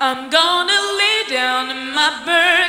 I'm gonna lay down my burden.